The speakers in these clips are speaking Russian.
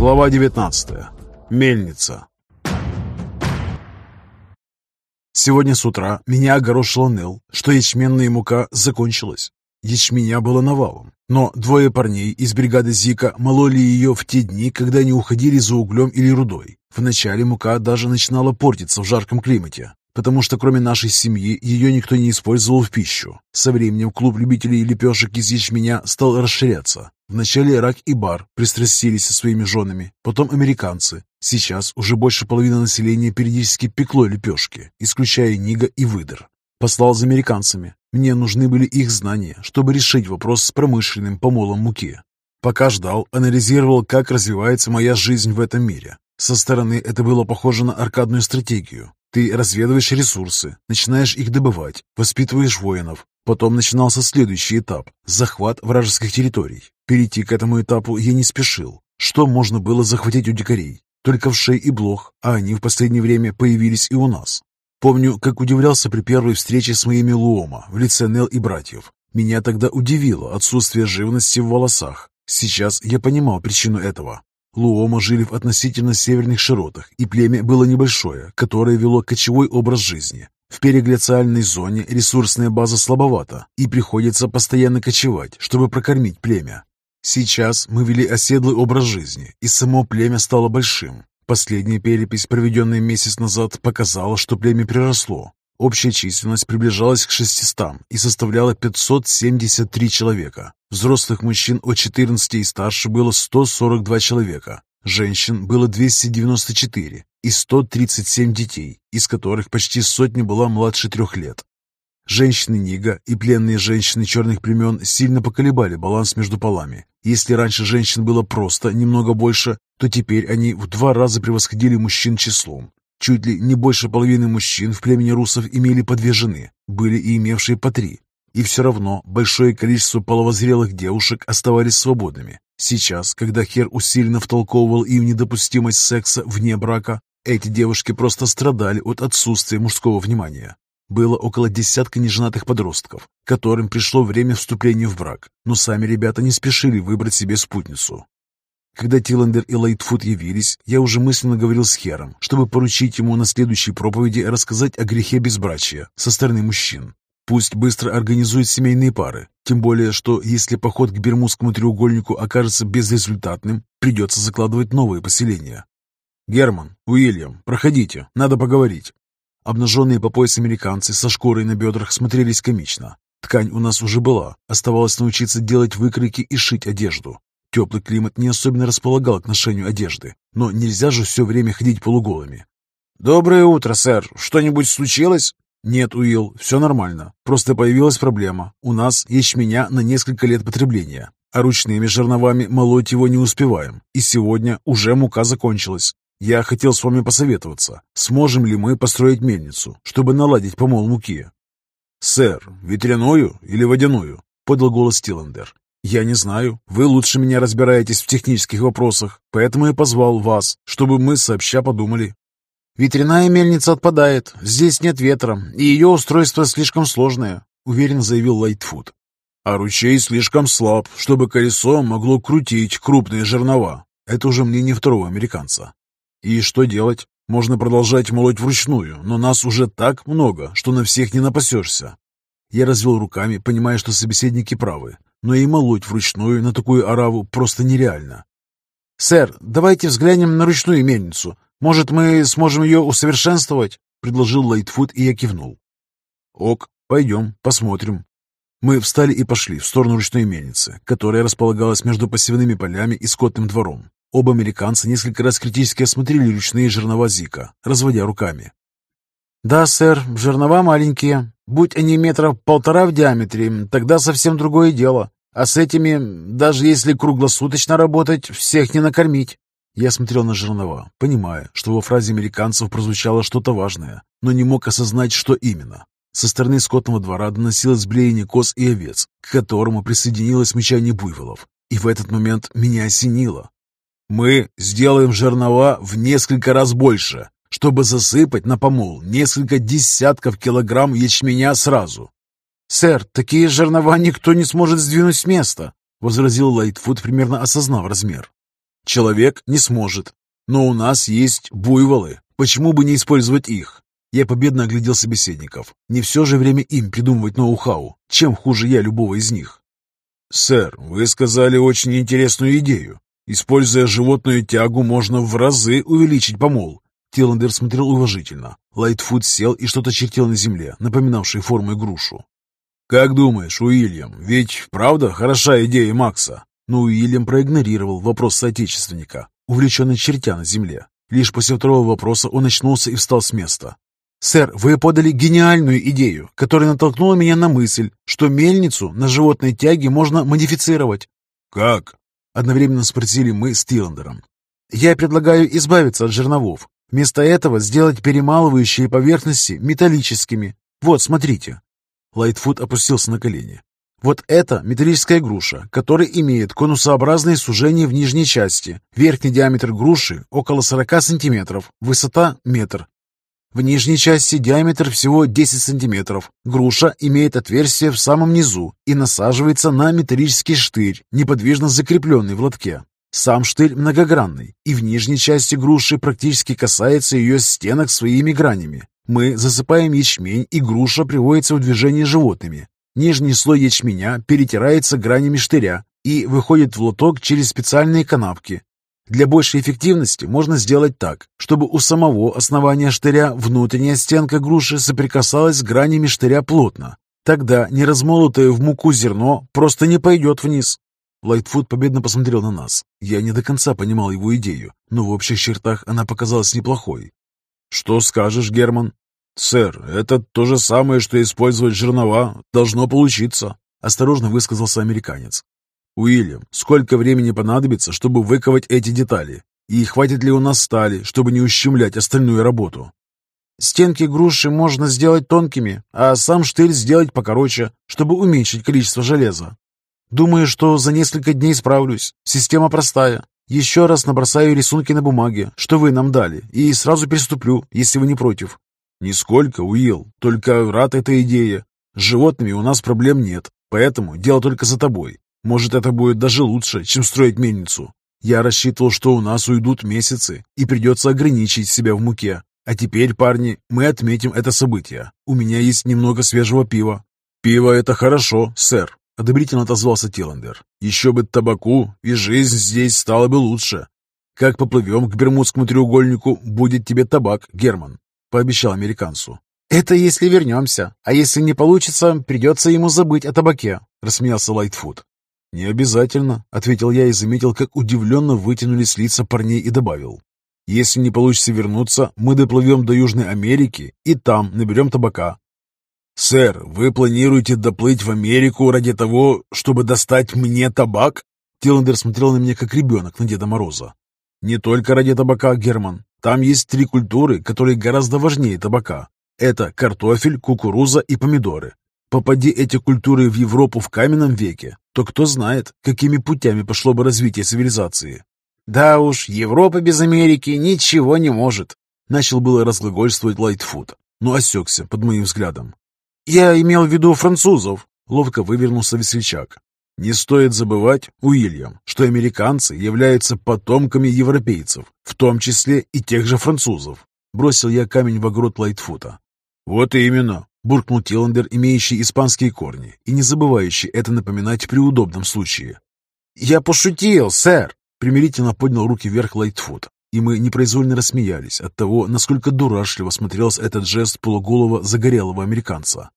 Глава 19. Мельница. Сегодня с утра меня огорошил Нел, что ячменная мука закончилась. Ячменя было навалом, но двое парней из бригады Зика мололи ее в те дни, когда они уходили за углем или рудой. Вначале мука даже начинала портиться в жарком климате, потому что кроме нашей семьи ее никто не использовал в пищу. Со временем клуб любителей лепешек из ячменя стал расширяться. Вначале Рак и Бар пристрастились со своими женами, потом американцы. Сейчас уже больше половины населения периодически пекло лепешки, исключая Нига и Выдр. Послал за американцами. Мне нужны были их знания, чтобы решить вопрос с промышленным помолом муки. Пока ждал, анализировал, как развивается моя жизнь в этом мире. Со стороны это было похоже на аркадную стратегию. Ты разведываешь ресурсы, начинаешь их добывать, воспитываешь воинов. Потом начинался следующий этап – захват вражеских территорий. Перейти к этому этапу я не спешил. Что можно было захватить у дикарей? Только вшей и блох, а они в последнее время появились и у нас. Помню, как удивлялся при первой встрече с моими Луома в лице Нел и братьев. Меня тогда удивило отсутствие живности в волосах. Сейчас я понимал причину этого. Луома жили в относительно северных широтах, и племя было небольшое, которое вело кочевой образ жизни. В перегляциальной зоне ресурсная база слабовата, и приходится постоянно кочевать, чтобы прокормить племя. Сейчас мы вели оседлый образ жизни, и само племя стало большим. Последняя перепись, проведенная месяц назад, показала, что племя приросло. Общая численность приближалась к 600 и составляла 573 человека. Взрослых мужчин от 14 и старше было 142 человека. Женщин было 294 и 137 детей, из которых почти сотня была младше трех лет. Женщины Нига и пленные женщины черных племен сильно поколебали баланс между полами. Если раньше женщин было просто немного больше, то теперь они в два раза превосходили мужчин числом. Чуть ли не больше половины мужчин в племени русов имели по две жены, были и имевшие по три. И все равно большое количество половозрелых девушек оставались свободными. Сейчас, когда Хер усиленно втолковывал им недопустимость секса вне брака, эти девушки просто страдали от отсутствия мужского внимания. Было около десятка неженатых подростков, которым пришло время вступления в брак, но сами ребята не спешили выбрать себе спутницу. Когда Тиллендер и Лайтфуд явились, я уже мысленно говорил с Хером, чтобы поручить ему на следующей проповеди рассказать о грехе безбрачия со стороны мужчин. Пусть быстро организует семейные пары, тем более, что если поход к Бермудскому треугольнику окажется безрезультатным, придется закладывать новые поселения. «Герман, Уильям, проходите, надо поговорить». Обнаженные по пояс американцы со шкурой на бедрах смотрелись комично. Ткань у нас уже была, оставалось научиться делать выкройки и шить одежду. Теплый климат не особенно располагал к ношению одежды, но нельзя же все время ходить полуголыми. «Доброе утро, сэр. Что-нибудь случилось?» «Нет, Уилл, все нормально. Просто появилась проблема. У нас ячменя на несколько лет потребления, а ручными жерновами молоть его не успеваем. И сегодня уже мука закончилась. Я хотел с вами посоветоваться, сможем ли мы построить мельницу, чтобы наладить помол муки?» «Сэр, ветряную или водяную?» — подал голос Тиллендер. «Я не знаю. Вы лучше меня разбираетесь в технических вопросах, поэтому я позвал вас, чтобы мы сообща подумали». «Ветряная мельница отпадает. Здесь нет ветра, и ее устройство слишком сложное», — уверенно заявил Лайтфуд. «А ручей слишком слаб, чтобы колесо могло крутить крупные жернова. Это уже мнение второго американца. И что делать? Можно продолжать молоть вручную, но нас уже так много, что на всех не напасешься». Я развел руками, понимая, что собеседники правы но и молоть вручную на такую ораву просто нереально. «Сэр, давайте взглянем на ручную мельницу. Может, мы сможем ее усовершенствовать?» — предложил Лайтфуд, и я кивнул. «Ок, пойдем, посмотрим». Мы встали и пошли в сторону ручной мельницы, которая располагалась между посевными полями и скотным двором. Оба американца несколько раз критически осмотрели ручные жернова Зика, разводя руками. «Да, сэр, жернова маленькие. Будь они метра полтора в диаметре, тогда совсем другое дело. А с этими, даже если круглосуточно работать, всех не накормить». Я смотрел на жернова, понимая, что во фразе американцев прозвучало что-то важное, но не мог осознать, что именно. Со стороны скотного двора доносилось блеяние коз и овец, к которому присоединилось мычание буйволов. И в этот момент меня осенило. «Мы сделаем жернова в несколько раз больше чтобы засыпать на помол несколько десятков килограмм ячменя сразу. «Сэр, такие жернова никто не сможет сдвинуть с места», — возразил Лайтфуд, примерно осознав размер. Человек не сможет. Но у нас есть буйволы. Почему бы не использовать их? Я победно оглядел собеседников. Не все же время им придумывать ноу-хау. Чем хуже я любого из них? «Сэр, вы сказали очень интересную идею. Используя животную тягу, можно в разы увеличить помол». Тиллендер смотрел уважительно. Лайтфуд сел и что-то чертил на земле, напоминавшей формой грушу. «Как думаешь, Уильям, ведь правда хороша идея Макса?» Но Уильям проигнорировал вопрос соотечественника, увлеченный чертя на земле. Лишь после второго вопроса он очнулся и встал с места. «Сэр, вы подали гениальную идею, которая натолкнула меня на мысль, что мельницу на животной тяге можно модифицировать». «Как?» — одновременно спросили мы с Тиллендером. «Я предлагаю избавиться от жерновов. Вместо этого сделать перемалывающие поверхности металлическими. Вот, смотрите». Лайтфуд опустился на колени. Вот это металлическая груша, которая имеет конусообразное сужение в нижней части. Верхний диаметр груши около 40 сантиметров, высота метр. В нижней части диаметр всего 10 сантиметров. Груша имеет отверстие в самом низу и насаживается на металлический штырь, неподвижно закрепленный в лотке. Сам штырь многогранный, и в нижней части груши практически касается ее стенок своими гранями. Мы засыпаем ячмень, и груша приводится в движение животными. Нижний слой ячменя перетирается гранями штыря и выходит в лоток через специальные канавки, для большей эффективности можно сделать так, чтобы у самого основания штыря внутренняя стенка груши соприкасалась с гранями штыря плотно. Тогда неразмолотое в муку зерно просто не пойдет вниз. Лайтфуд победно посмотрел на нас. Я не до конца понимал его идею, но в общих чертах она показалась неплохой. «Что скажешь, Герман?» «Сэр, это то же самое, что использовать жернова. Должно получиться», — осторожно высказался американец. «Уильям, сколько времени понадобится, чтобы выковать эти детали? И хватит ли у нас стали, чтобы не ущемлять остальную работу?» «Стенки груши можно сделать тонкими, а сам штырь сделать покороче, чтобы уменьшить количество железа. Думаю, что за несколько дней справлюсь. Система простая. Еще раз набросаю рисунки на бумаге, что вы нам дали, и сразу приступлю, если вы не против». «Нисколько, Уилл, только рад этой идее. С животными у нас проблем нет, поэтому дело только за тобой. Может, это будет даже лучше, чем строить мельницу. Я рассчитывал, что у нас уйдут месяцы, и придется ограничить себя в муке. А теперь, парни, мы отметим это событие. У меня есть немного свежего пива». «Пиво — это хорошо, сэр», — одобрительно отозвался Тиллендер. «Еще бы табаку, и жизнь здесь стала бы лучше. Как поплывем к Бермудскому треугольнику, будет тебе табак, Герман», — пообещал американцу. «Это если вернемся, а если не получится, придется ему забыть о табаке», — рассмеялся Лайтфуд. «Не обязательно», — ответил я и заметил, как удивленно вытянулись лица парней и добавил. «Если не получится вернуться, мы доплывем до Южной Америки и там наберем табака». «Сэр, вы планируете доплыть в Америку ради того, чтобы достать мне табак?» Тиллендер смотрел на меня, как ребенок на Деда Мороза. «Не только ради табака, Герман. Там есть три культуры, которые гораздо важнее табака. Это картофель, кукуруза и помидоры. Попади эти культуры в Европу в каменном веке, то кто знает, какими путями пошло бы развитие цивилизации. Да уж, Европа без Америки ничего не может. Начал было разглагольствовать Лайтфуд, но осекся под моим взглядом. Я имел в виду французов. Ловко вывернулся весельчак. Не стоит забывать, Уильям, что американцы являются потомками европейцев, в том числе и тех же французов. Бросил я камень в огород Лайтфута. Вот именно, буркнул Тиллендер, имеющий испанские корни и не забывающий это напоминать при удобном случае. «Я пошутил, сэр!» Примирительно поднял руки вверх Лайтфуд, и мы непроизвольно рассмеялись от того, насколько дурашливо смотрелся этот жест полуголого загорелого американца.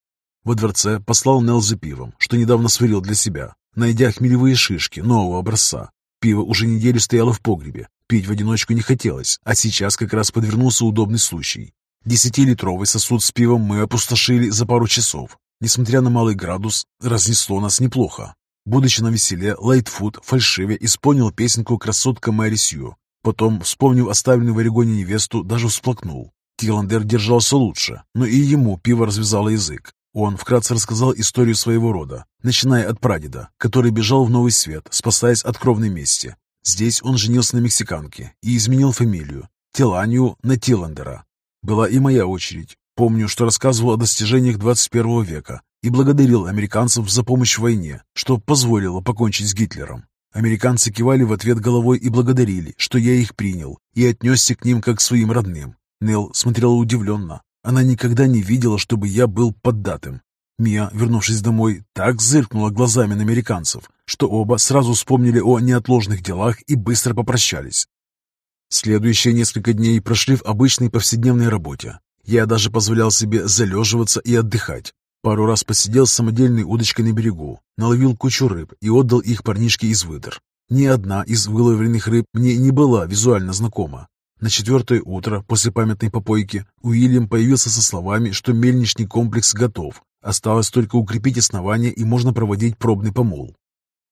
Во дворце послал Нелл за пивом, что недавно сварил для себя, найдя хмелевые шишки нового образца. Пиво уже неделю стояло в погребе, пить в одиночку не хотелось, а сейчас как раз подвернулся удобный случай. Десятилитровый сосуд с пивом мы опустошили за пару часов. Несмотря на малый градус, разнесло нас неплохо. Будучи на веселе, Лайтфуд фальшиве исполнил песенку «Красотка Мэри Сью». Потом, вспомнив оставленную в Орегоне невесту, даже всплакнул. Тиландер держался лучше, но и ему пиво развязало язык. Он вкратце рассказал историю своего рода, начиная от прадеда, который бежал в Новый Свет, спасаясь от кровной мести. Здесь он женился на мексиканке и изменил фамилию Тиланию на Тиландера, была и моя очередь. Помню, что рассказывал о достижениях 21 века и благодарил американцев за помощь в войне, что позволило покончить с Гитлером. Американцы кивали в ответ головой и благодарили, что я их принял, и отнесся к ним как к своим родным. Нел смотрела удивленно. Она никогда не видела, чтобы я был поддатым. Мия, вернувшись домой, так зыркнула глазами на американцев, что оба сразу вспомнили о неотложных делах и быстро попрощались. Следующие несколько дней прошли в обычной повседневной работе. Я даже позволял себе залеживаться и отдыхать. Пару раз посидел с самодельной удочкой на берегу, наловил кучу рыб и отдал их парнишке из выдр. Ни одна из выловленных рыб мне не была визуально знакома. На четвертое утро после памятной попойки Уильям появился со словами, что мельничный комплекс готов, Осталось только укрепить основание и можно проводить пробный помол.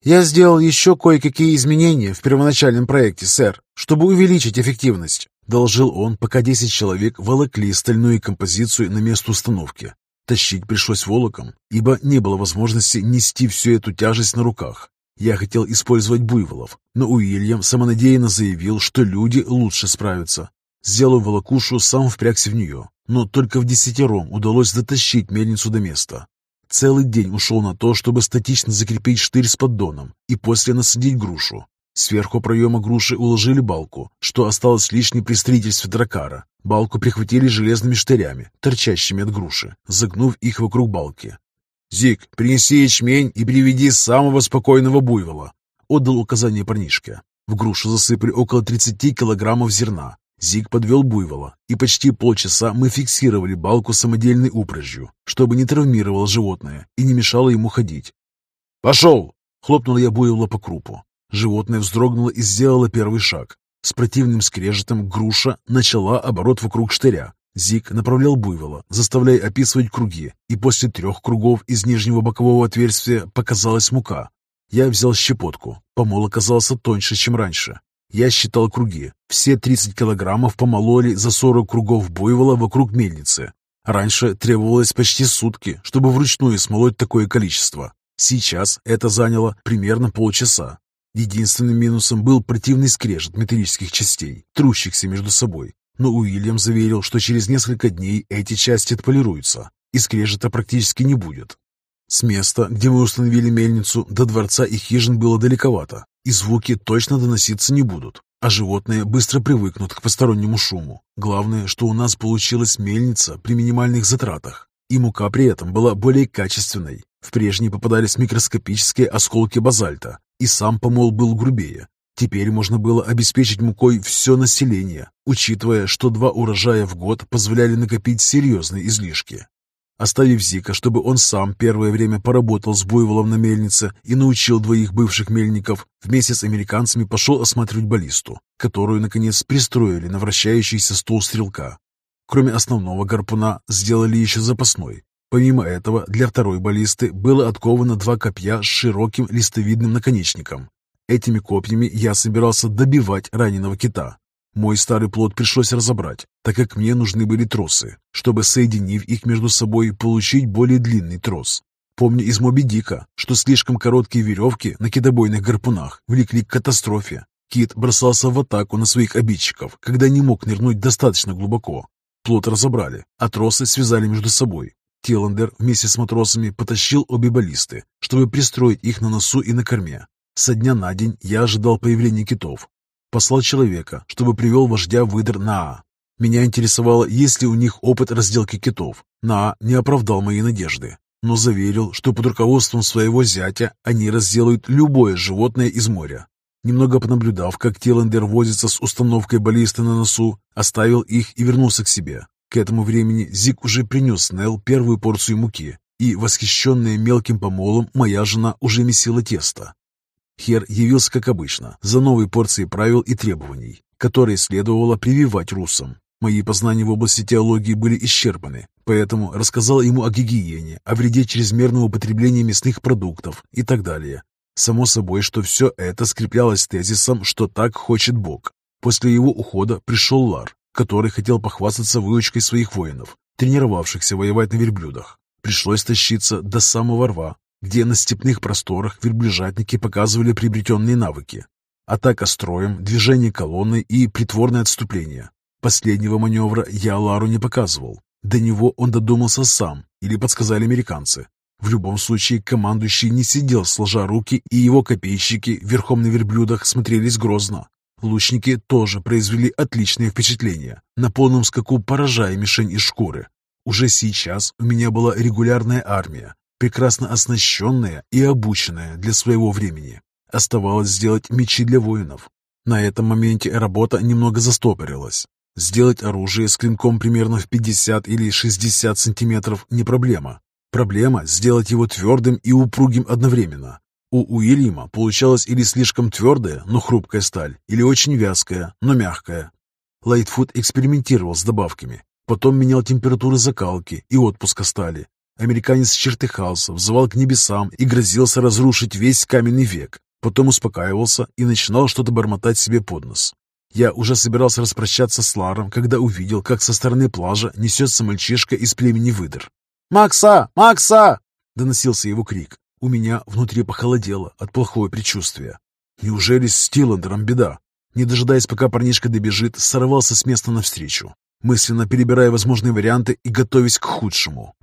«Я сделал еще кое-какие изменения в первоначальном проекте, сэр, чтобы увеличить эффективность», — доложил он, пока 10 человек волокли стальную композицию на место установки. Тащить пришлось волоком, ибо не было возможности нести всю эту тяжесть на руках. Я хотел использовать буйволов, но Уильям самонадеянно заявил, что люди лучше справятся. Сделав волокушу, сам впрягся в нее но только в десятером удалось дотащить мельницу до места. Целый день ушел на то, чтобы статично закрепить штырь с поддоном и после насадить грушу. Сверху проема груши уложили балку, что осталось лишней при строительстве дракара. Балку прихватили железными штырями, торчащими от груши, загнув их вокруг балки. «Зик, принеси ячмень и приведи самого спокойного буйвола», — отдал указание парнишке. В грушу засыпали около 30 килограммов зерна, Зиг подвел буйвола, и почти полчаса мы фиксировали балку самодельной упряжью, чтобы не травмировало животное и не мешало ему ходить. «Пошел!» — хлопнул я буйвола по крупу. Животное вздрогнуло и сделало первый шаг. С противным скрежетом груша начала оборот вокруг штыря. Зиг направлял буйвола, заставляя описывать круги, и после трех кругов из нижнего бокового отверстия показалась мука. Я взял щепотку. Помол оказался тоньше, чем раньше. Я считал круги. Все 30 килограммов помололи за 40 кругов буйвола вокруг мельницы. Раньше требовалось почти сутки, чтобы вручную смолоть такое количество. Сейчас это заняло примерно полчаса. Единственным минусом был противный скрежет металлических частей, трущихся между собой. Но Уильям заверил, что через несколько дней эти части отполируются, и скрежета практически не будет. С места, где мы установили мельницу, до дворца и хижин было далековато, и звуки точно доноситься не будут, а животные быстро привыкнут к постороннему шуму. Главное, что у нас получилась мельница при минимальных затратах, и мука при этом была более качественной. В прежней попадались микроскопические осколки базальта, и сам помол был грубее. Теперь можно было обеспечить мукой все население, учитывая, что два урожая в год позволяли накопить серьезные излишки. Оставив Зика, чтобы он сам первое время поработал с буйволом на мельнице и научил двоих бывших мельников, вместе с американцами пошел осматривать баллисту, которую, наконец, пристроили на вращающийся стол стрелка. Кроме основного гарпуна, сделали еще запасной. Помимо этого, для второй баллисты было отковано два копья с широким листовидным наконечником. Этими копьями я собирался добивать раненого кита, мой старый плод пришлось разобрать, так как мне нужны были тросы, чтобы, соединив их между собой, получить более длинный трос. Помню из Моби Дика, что слишком короткие веревки на китобойных гарпунах влекли к катастрофе. Кит бросался в атаку на своих обидчиков, когда не мог нырнуть достаточно глубоко. Плот разобрали, а тросы связали между собой. Тиландер вместе с матросами потащил обе баллисты, чтобы пристроить их на носу и на корме. Со дня на день я ожидал появления китов, Послал человека, чтобы привел вождя выдр Наа. Меня интересовало, есть ли у них опыт разделки китов. Наа не оправдал мои надежды, но заверил, что под руководством своего зятя они разделают любое животное из моря. Немного понаблюдав, как Тиландер возится с установкой баллисты на носу, оставил их и вернулся к себе. К этому времени Зик уже принес Нел первую порцию муки, и, восхищенная мелким помолом, моя жена уже месила тесто. Хер явился, как обычно, за новой порцией правил и требований, которые следовало прививать русам. Мои познания в области теологии были исчерпаны, поэтому рассказал ему о гигиене, о вреде чрезмерного употребления мясных продуктов и так далее. Само собой, что все это скреплялось тезисом, что так хочет Бог. После его ухода пришел Лар, который хотел похвастаться выучкой своих воинов, тренировавшихся воевать на верблюдах. Пришлось тащиться до самого рва, где на степных просторах верблюжатники показывали приобретенные навыки. Атака строем, движение колонны и притворное отступление. Последнего маневра я Лару не показывал. До него он додумался сам или подсказали американцы. В любом случае, командующий не сидел сложа руки, и его копейщики верхом на верблюдах смотрелись грозно. Лучники тоже произвели отличное впечатление, на полном скаку поражая мишень из шкуры. Уже сейчас у меня была регулярная армия, прекрасно оснащенная и обученная для своего времени. Оставалось сделать мечи для воинов. На этом моменте работа немного застопорилась. Сделать оружие с клинком примерно в 50 или 60 сантиметров не проблема. Проблема – сделать его твердым и упругим одновременно. У Уильяма получалась или слишком твердая, но хрупкая сталь, или очень вязкая, но мягкая. Лайтфуд экспериментировал с добавками, потом менял температуру закалки и отпуска стали. Американец чертыхался, взывал к небесам и грозился разрушить весь каменный век. Потом успокаивался и начинал что-то бормотать себе под нос. Я уже собирался распрощаться с Ларом, когда увидел, как со стороны плажа несется мальчишка из племени выдр. «Макса! Макса!» — доносился его крик. У меня внутри похолодело от плохого предчувствия. Неужели с Стиландером беда? Не дожидаясь, пока парнишка добежит, сорвался с места навстречу, мысленно перебирая возможные варианты и готовясь к худшему.